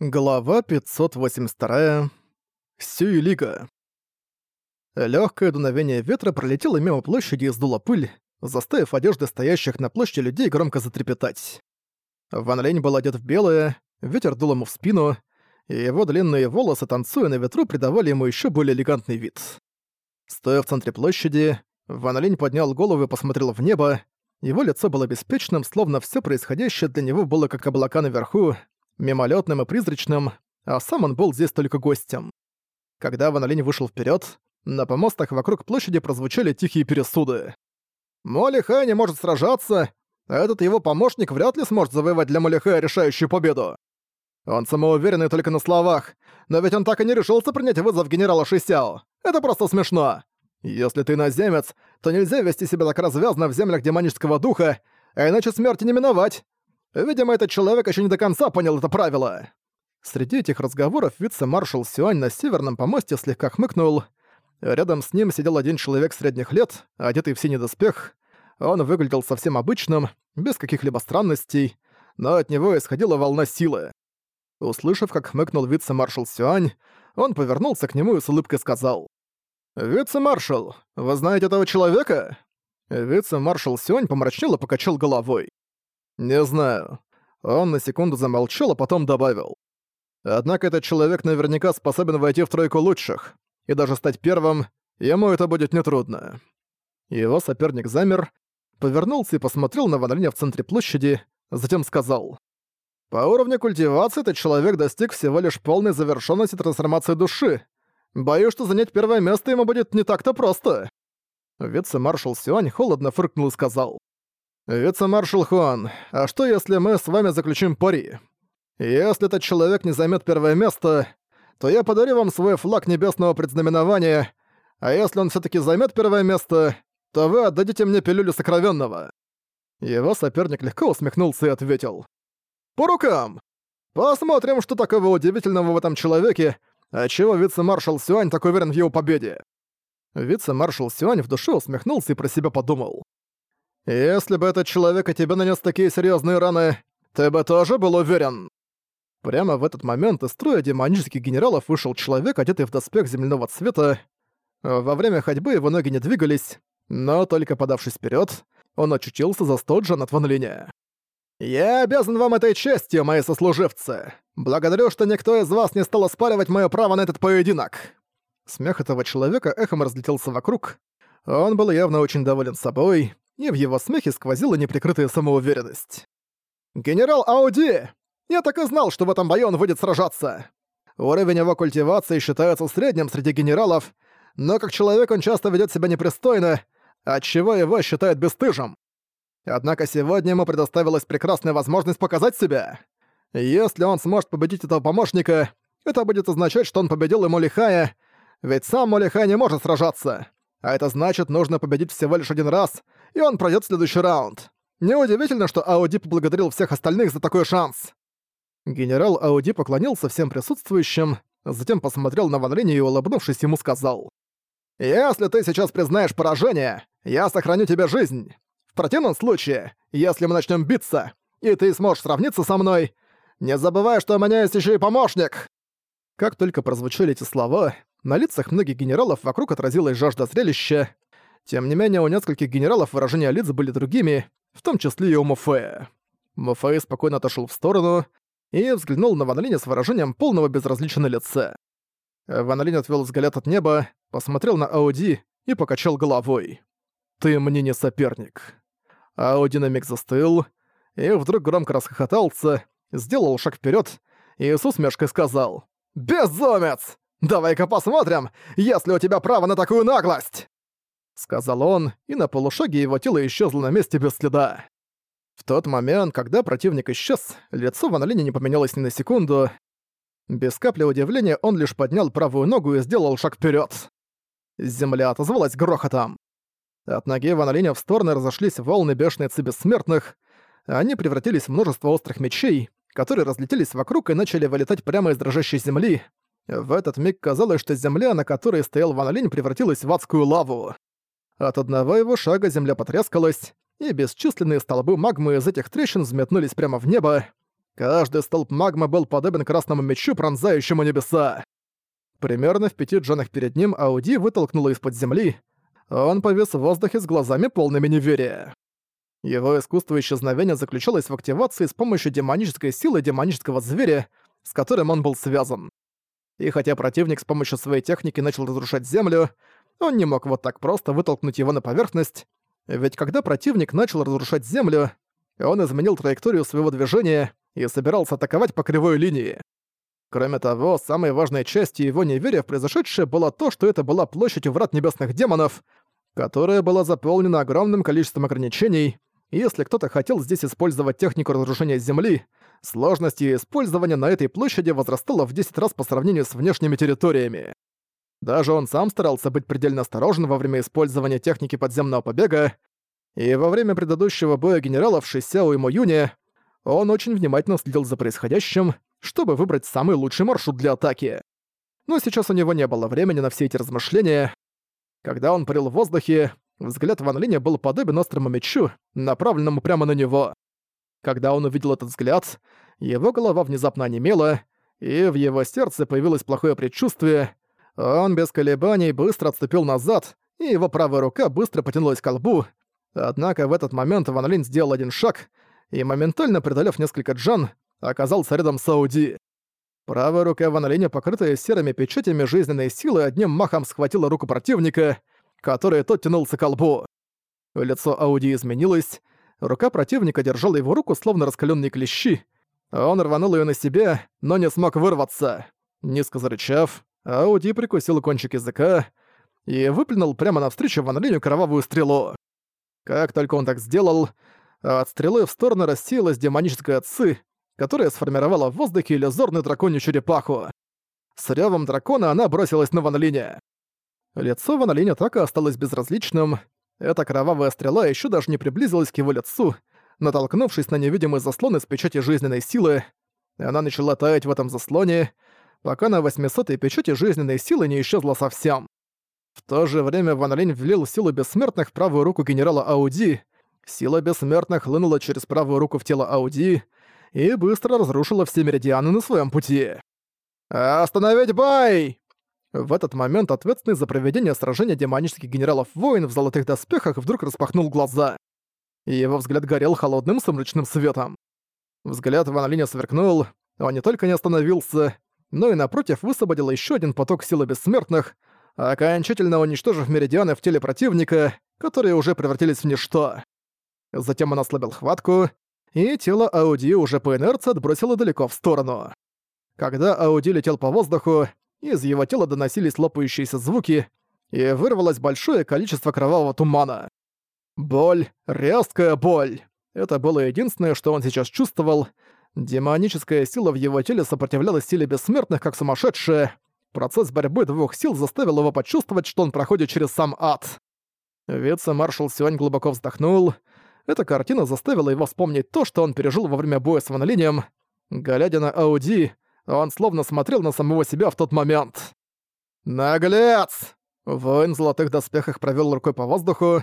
Глава 582. Сюилига. Лёгкое дуновение ветра пролетело мимо площади и сдуло пыль, заставив одежды стоящих на площади людей громко затрепетать. Ван Лень был одет в белое, ветер дул ему в спину, и его длинные волосы, танцуя на ветру, придавали ему ещё более элегантный вид. Стоя в центре площади, Ван Лень поднял голову и посмотрел в небо. Его лицо было беспечным, словно всё происходящее для него было как облака наверху, мимолетным и призрачным, а сам он был здесь только гостем. Когда Ван Линь вышел вперед, на помостах вокруг площади прозвучали тихие пересуды. «Моли Хай не может сражаться, а этот его помощник вряд ли сможет завоевать для Моли Хая решающую победу. Он самоуверенный только на словах, но ведь он так и не решился принять вызов генерала Шисяо. Это просто смешно. Если ты наземец, то нельзя вести себя так развязно в землях демонического духа, а иначе смерти не миновать. Видимо, этот человек еще не до конца понял это правило. Среди этих разговоров вице-маршал Сюань на северном помосте слегка хмыкнул. Рядом с ним сидел один человек средних лет, одетый в синий доспех. Он выглядел совсем обычным, без каких-либо странностей, но от него исходила волна силы. Услышав, как хмыкнул вице-маршал Сюань, он повернулся к нему и с улыбкой сказал. «Вице-маршал, вы знаете этого человека?» Вице-маршал Сюань помрачнел и покачал головой. «Не знаю». Он на секунду замолчал, а потом добавил. «Однако этот человек наверняка способен войти в тройку лучших, и даже стать первым, ему это будет нетрудно». Его соперник замер, повернулся и посмотрел на Ван в центре площади, затем сказал. «По уровню культивации этот человек достиг всего лишь полной завершенности трансформации души. Боюсь, что занять первое место ему будет не так-то просто». Вице-маршал Сюань холодно фыркнул и сказал. «Вице-маршал Хуан, а что если мы с вами заключим пари? Если этот человек не займет первое место, то я подарю вам свой флаг небесного предзнаменования, а если он все таки займет первое место, то вы отдадите мне пилюлю сокровенного. Его соперник легко усмехнулся и ответил. «По рукам! Посмотрим, что такого удивительного в этом человеке, отчего вице-маршал Сюань так уверен в его победе». Вице-маршал Сюань в душе усмехнулся и про себя подумал. Если бы этот человек и тебе нанес такие серьезные раны, ты бы тоже был уверен. Прямо в этот момент из строя демонических генералов вышел человек, одетый в доспех земляного цвета. Во время ходьбы его ноги не двигались, но только подавшись вперед, он очутился за Стоджан от Ван Линя. «Я обязан вам этой честью, мои сослуживцы! Благодарю, что никто из вас не стал оспаривать мое право на этот поединок!» Смех этого человека эхом разлетелся вокруг. Он был явно очень доволен собой, и в его смехе сквозила неприкрытая самоуверенность. «Генерал Ауди! Я так и знал, что в этом бою он будет сражаться! Уровень его культивации считается средним среди генералов, но как человек он часто ведет себя непристойно, отчего его считают бесстыжим. Однако сегодня ему предоставилась прекрасная возможность показать себя. Если он сможет победить этого помощника, это будет означать, что он победил и Молихая, ведь сам Молихай не может сражаться. А это значит, нужно победить всего лишь один раз, и он пройдет следующий раунд. Неудивительно, что Ауди поблагодарил всех остальных за такой шанс. Генерал Ауди поклонился всем присутствующим, затем посмотрел на Ван Линь и, улыбнувшись, ему сказал. «Если ты сейчас признаешь поражение, я сохраню тебе жизнь. В противном случае, если мы начнем биться, и ты сможешь сравниться со мной, не забывай, что у меня есть еще и помощник!» Как только прозвучали эти слова, на лицах многих генералов вокруг отразилась жажда зрелища. Тем не менее, у нескольких генералов выражения лиц были другими, в том числе и у Муфея. Муфей спокойно отошел в сторону и взглянул на Ван Линя с выражением полного безразличия на лице. Ван Линь отвел взгляд от неба, посмотрел на Ауди и покачал головой. «Ты мне не соперник». Ауди на миг застыл и вдруг громко расхохотался, сделал шаг вперед и с усмешкой сказал «Безумец! Давай-ка посмотрим, если у тебя право на такую наглость!» Сказал он, и на полушаге его тело исчезло на месте без следа. В тот момент, когда противник исчез, лицо Ван Линя не поменялось ни на секунду. Без капли удивления он лишь поднял правую ногу и сделал шаг вперед. Земля отозвалась грохотом. От ноги Ван Линя в стороны разошлись волны бешеной ци бессмертных. Они превратились в множество острых мечей, которые разлетелись вокруг и начали вылетать прямо из дрожащей земли, в этот миг казалось, что земля, на которой стоял Ван Линь, превратилась в адскую лаву. От одного его шага земля потрескалась, и бесчисленные столбы магмы из этих трещин взметнулись прямо в небо. Каждый столб магмы был подобен красному мечу, пронзающему небеса. Примерно в пяти джанах перед ним Ауди вытолкнуло из-под земли. Он повис в воздухе с глазами полными неверия. Его искусство исчезновения заключалось в активации с помощью демонической силы демонического зверя, с которым он был связан. И хотя противник с помощью своей техники начал разрушать землю, он не мог вот так просто вытолкнуть его на поверхность, ведь когда противник начал разрушать землю, он изменил траекторию своего движения и собирался атаковать по кривой линии. Кроме того, самой важной частью его неверия в произошедшее было то, что это была площадь у врат небесных демонов, которая была заполнена огромным количеством ограничений, и если кто-то хотел здесь использовать технику разрушения Земли, сложность ее использования на этой площади возрастала в 10 раз по сравнению с внешними территориями. Даже он сам старался быть предельно осторожен во время использования техники подземного побега, и во время предыдущего боя генералов Шисяо и Моюни он очень внимательно следил за происходящим, чтобы выбрать самый лучший маршрут для атаки. Но сейчас у него не было времени на все эти размышления. Когда он парил в воздухе, взгляд Ван Линя был подобен острому мечу, направленному прямо на него. Когда он увидел этот взгляд, его голова внезапно онемела, и в его сердце появилось плохое предчувствие. Он без колебаний быстро отступил назад, и его правая рука быстро потянулась к колбу. Однако в этот момент Ван Линь сделал один шаг и, моментально преодолев несколько джан, оказался рядом с Ауди. Правая рука Ван Линя, покрытая серыми печатями жизненной силы, одним махом схватила руку противника, который тот тянулся к колбу. Лицо Ауди изменилось, рука противника держала его руку, словно раскаленные клещи. Он рванул ее на себя, но не смог вырваться. Низко зарычав, Ауди прикусил кончик языка и выплюнул прямо навстречу Ван Линю кровавую стрелу. Как только он так сделал, от стрелы в сторону рассеялась демоническая отцы, которая сформировала в воздухе иллюзорную драконью черепаху. С рёвом дракона она бросилась на Ван Линя. Лицо Ван Линя так и осталось безразличным. Эта кровавая стрела еще даже не приблизилась к его лицу, натолкнувшись на невидимый заслон из печати жизненной силы. Она начала таять в этом заслоне, пока на 800-й печати жизненной силы не исчезла совсем. В то же время Ван Линь влил силу бессмертных в правую руку генерала Ауди. Сила бессмертных хлынула через правую руку в тело Ауди, и быстро разрушила все меридианы на своем пути. «Остановить бой!» В этот момент ответственный за проведение сражения демонических генералов-воин в золотых доспехах вдруг распахнул глаза. Его взгляд горел холодным сумрачным светом. Взгляд Ван Линя сверкнул, он не только не остановился, но и напротив высвободил еще один поток силы бессмертных, окончательно уничтожив меридианы в теле противника, которые уже превратились в ничто. Затем он ослабил хватку и тело Ауди уже по инерции отбросило далеко в сторону. Когда Ауди летел по воздуху, из его тела доносились лопающиеся звуки, и вырвалось большое количество кровавого тумана. Боль, резкая боль. Это было единственное, что он сейчас чувствовал. Демоническая сила в его теле сопротивлялась силе бессмертных, как сумасшедшая. Процесс борьбы двух сил заставил его почувствовать, что он проходит через сам ад. Вице-маршал Сюань глубоко вздохнул, эта картина заставила его вспомнить то, что он пережил во время боя с Ван Линем. Глядя на Ауди, он словно смотрел на самого себя в тот момент. «Наглец!» Воин в золотых доспехах провёл рукой по воздуху,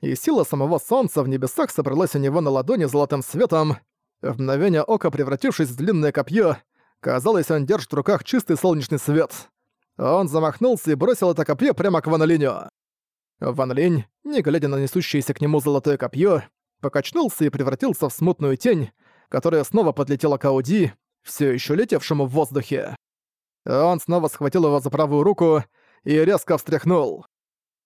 и сила самого солнца в небесах собралась у него на ладони золотым светом. В мгновение ока, превратившись в длинное копье, казалось, он держит в руках чистый солнечный свет. Он замахнулся и бросил это копье прямо к Ван Линю. Ван Линь, не глядя на несущееся к нему золотое копье, покачнулся и превратился в смутную тень, которая снова подлетела к Ауди, все еще летевшему в воздухе. Он снова схватил его за правую руку и резко встряхнул.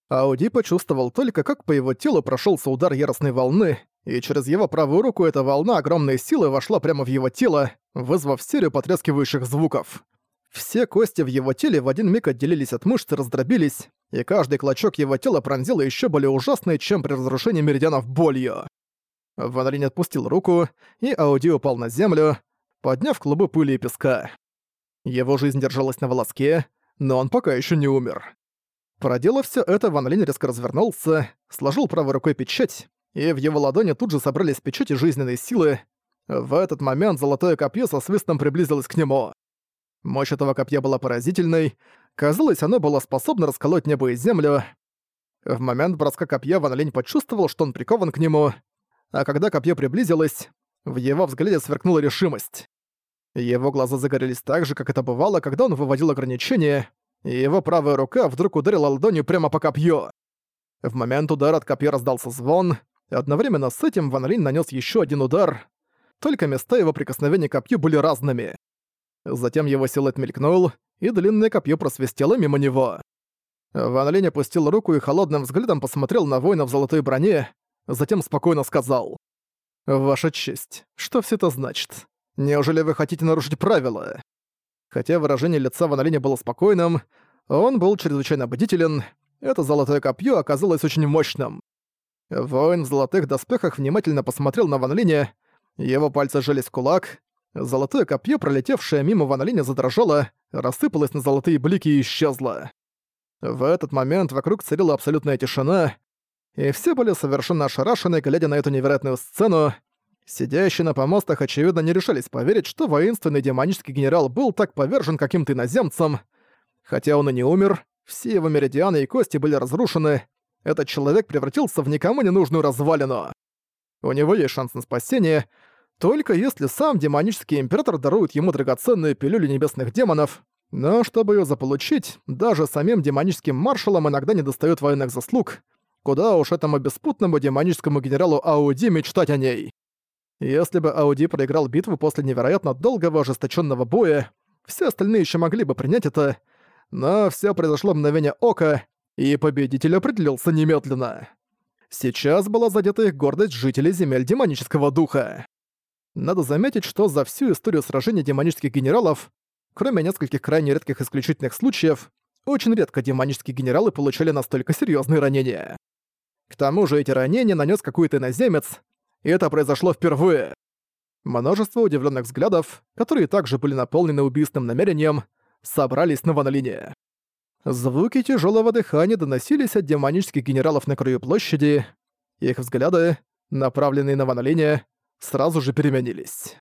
Ауди почувствовал только, как по его телу прошелся удар яростной волны, и через его правую руку эта волна огромной силы вошла прямо в его тело, вызвав серию потрескивающих звуков. Все кости в его теле в один миг отделились от мышц и раздробились, и каждый клочок его тела пронзило еще более ужасной, чем при разрушении меридианов болью. Ван отпустил руку, и Ауди упал на землю, подняв клубы пыли и песка. Его жизнь держалась на волоске, но он пока еще не умер. Проделав все это, Ван Линь резко развернулся, сложил правой рукой печать, и в его ладони тут же собрались печати жизненной силы. В этот момент золотое копье со свистом приблизилось к нему. Мощь этого копья была поразительной, казалось, оно было способно расколоть небо и землю. В момент броска копья Ван Линь почувствовал, что он прикован к нему, а когда копье приблизилось, В его взгляде сверкнула решимость. Его глаза загорелись так же, как это бывало, когда он выводил ограничения, и его правая рука вдруг ударила ладонью прямо по копью. В момент удара от копья раздался звон, и одновременно с этим Ван Линь нанес еще один удар, только места его прикосновения к копью были разными. Затем его силуэт мелькнул, и длинное копье просвистело мимо него. Ван Линь опустил руку и холодным взглядом посмотрел на воина в золотой броне, затем спокойно сказал. «Ваша честь, что все это значит? Неужели вы хотите нарушить правила?» Хотя выражение лица Ван Линя было спокойным, он был чрезвычайно бдителен, это золотое копье оказалось очень мощным. Воин в золотых доспехах внимательно посмотрел на Ван Линя, его пальцы сжались в кулак, золотое копье, пролетевшее мимо Ван Линя, задрожало, рассыпалось на золотые блики и исчезло. В этот момент вокруг царила абсолютная тишина, и все были совершенно ошарашены, глядя на эту невероятную сцену. Сидящие на помостах, очевидно, не решались поверить, что воинственный демонический генерал был так повержен каким-то иноземцем. Хотя он и не умер, все его меридианы и кости были разрушены, этот человек превратился в никому не нужную развалину. У него есть шанс на спасение, только если сам демонический император дарует ему драгоценную пилюлю небесных демонов, но чтобы ее заполучить, даже самим демоническим маршалам иногда не достает военных заслуг, куда уж этому беспутному демоническому генералу Ауди мечтать о ней. Если бы Ауди проиграл битву после невероятно долгого ожесточенного боя, все остальные еще могли бы принять это, но все произошло мгновение ока, и победитель определился немедленно. Сейчас была задета их гордость жителей земель демонического духа. Надо заметить, что за всю историю сражений демонических генералов, кроме нескольких крайне редких исключительных случаев, очень редко демонические генералы получали настолько серьезные ранения. К тому же эти ранения нанес какой-то иноземец, и это произошло впервые. Множество удивленных взглядов, которые также были наполнены убийственным намерением, собрались на Ванолине. Звуки тяжелого дыхания доносились от демонических генералов на краю площади. Их взгляды, направленные на Ван сразу же переменились.